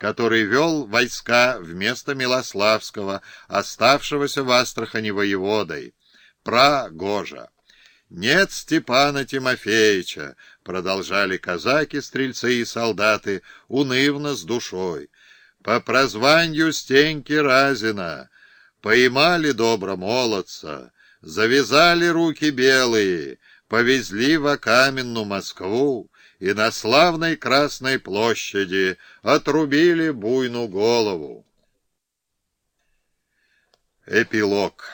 который вел войска вместо Милославского, оставшегося в Астрахани воеводой. Прагожа. «Нет Степана Тимофеевича», — продолжали казаки, стрельцы и солдаты, унывно с душой. «По прозванию Стеньки Разина поймали добро молодца, завязали руки белые, повезли в Каменную Москву и на славной Красной площади отрубили буйну голову». Эпилог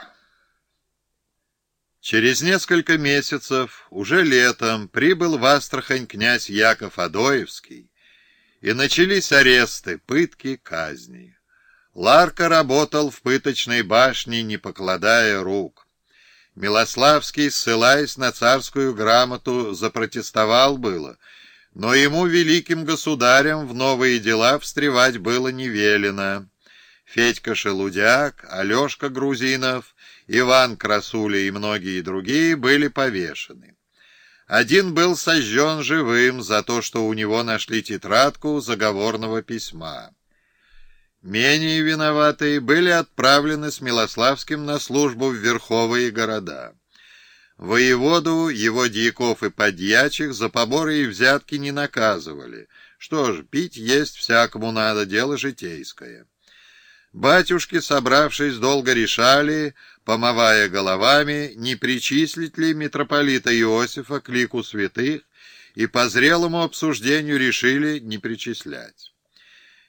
Через несколько месяцев, уже летом, прибыл в Астрахань князь Яков Адоевский, и начались аресты, пытки, казни. Ларка работал в пыточной башне, не покладая рук. Милославский, ссылаясь на царскую грамоту, запротестовал было, но ему, великим государем, в новые дела встревать было не велено. Федька Шелудяк, Алешка Грузинов Иван Красуля и многие другие были повешены. Один был сожжен живым за то, что у него нашли тетрадку заговорного письма. Менее виноватые были отправлены с Милославским на службу в верховые города. Воеводу, его дьяков и подьячих за поборы и взятки не наказывали. Что ж, пить есть всякому надо, дело житейское. Батюшки, собравшись, долго решали, помывая головами, не причислить ли митрополита Иосифа к лику святых, и по зрелому обсуждению решили не причислять.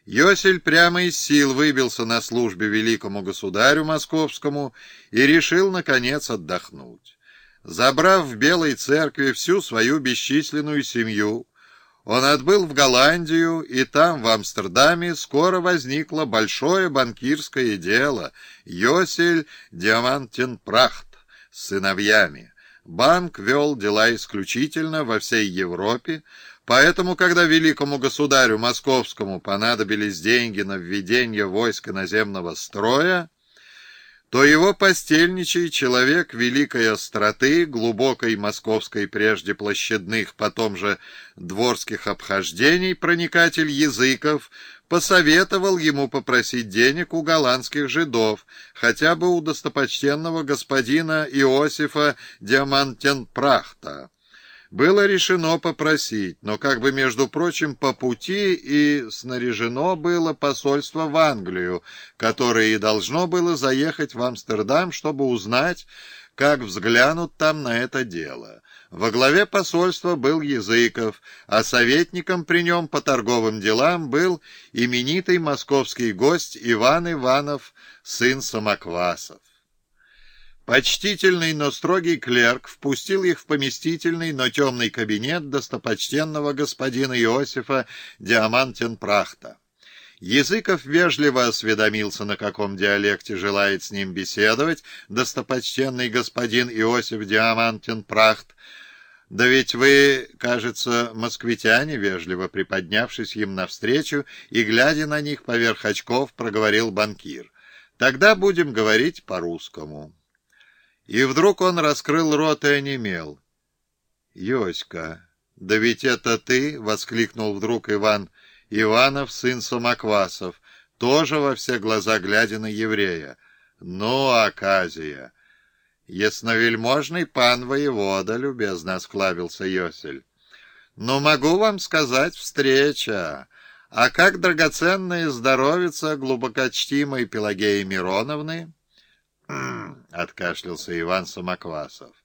Йосель прямо из сил выбился на службе великому государю московскому и решил, наконец, отдохнуть. Забрав в Белой церкви всю свою бесчисленную семью, он отбыл в Голландию, и там, в Амстердаме, скоро возникло большое банкирское дело «Йосель Диамантенпрахт» с сыновьями. Банк вел дела исключительно во всей Европе, поэтому, когда великому государю московскому понадобились деньги на введение войск наземного строя, то его постельничий человек великой остроты, глубокой московской прежде площадных, потом же дворских обхождений, проникатель языков, посоветовал ему попросить денег у голландских жидов, хотя бы у достопочтенного господина Иосифа Диамантенпрахта было решено попросить, но как бы, между прочим, по пути и снаряжено было посольство в Англию, которое и должно было заехать в Амстердам, чтобы узнать, как взглянут там на это дело. Во главе посольства был Языков, а советником при нем по торговым делам был именитый московский гость Иван Иванов, сын Самоквасов. Почтительный, но строгий клерк впустил их в поместительный, но темный кабинет достопочтенного господина Иосифа Диамантенпрахта. Языков вежливо осведомился, на каком диалекте желает с ним беседовать достопочтенный господин Иосиф Диамантенпрахт. «Да ведь вы, кажется, москвитяне», — вежливо приподнявшись им навстречу и, глядя на них поверх очков, проговорил банкир. «Тогда будем говорить по-русскому». И вдруг он раскрыл рот и онемел. «Йоська, да ведь это ты!» — воскликнул вдруг Иван Иванов, сын Самоквасов, тоже во все глаза глядя на еврея. «Ну, Аказия!» «Ясновельможный пан воевода», — любезно осклавился Йосель. «Ну, могу вам сказать, встреча. А как драгоценная здоровица глубокочтимой Пелагеи Мироновны?» — откашлялся Иван Самоквасов.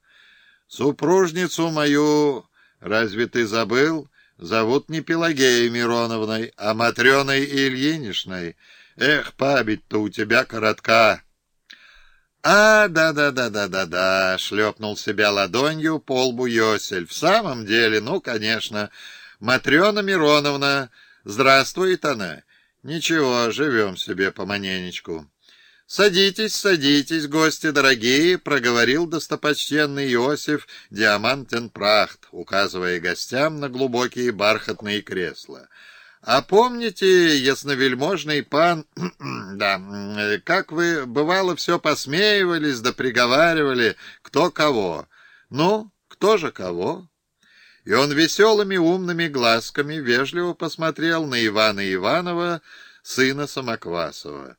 «Супружницу мою, разве ты забыл, зовут не Пелагеей Мироновной, а Матрёной Ильиничной. Эх, память-то у тебя коротка!» «А, да-да-да-да-да-да!» — шлепнул себя ладонью по лбу Йосель. «В самом деле, ну, конечно, Матрена Мироновна, здравствует она. Ничего, живем себе поманенечку». «Садитесь, садитесь, гости дорогие», — проговорил достопочтенный Иосиф Диамантенпрахт, указывая гостям на глубокие бархатные кресла. «А помните, ясновельможный пан, да, как вы, бывало, все посмеивались да приговаривали, кто кого? Ну, кто же кого?» и он веселыми умными глазками вежливо посмотрел на Ивана Иванова, сына Самоквасова.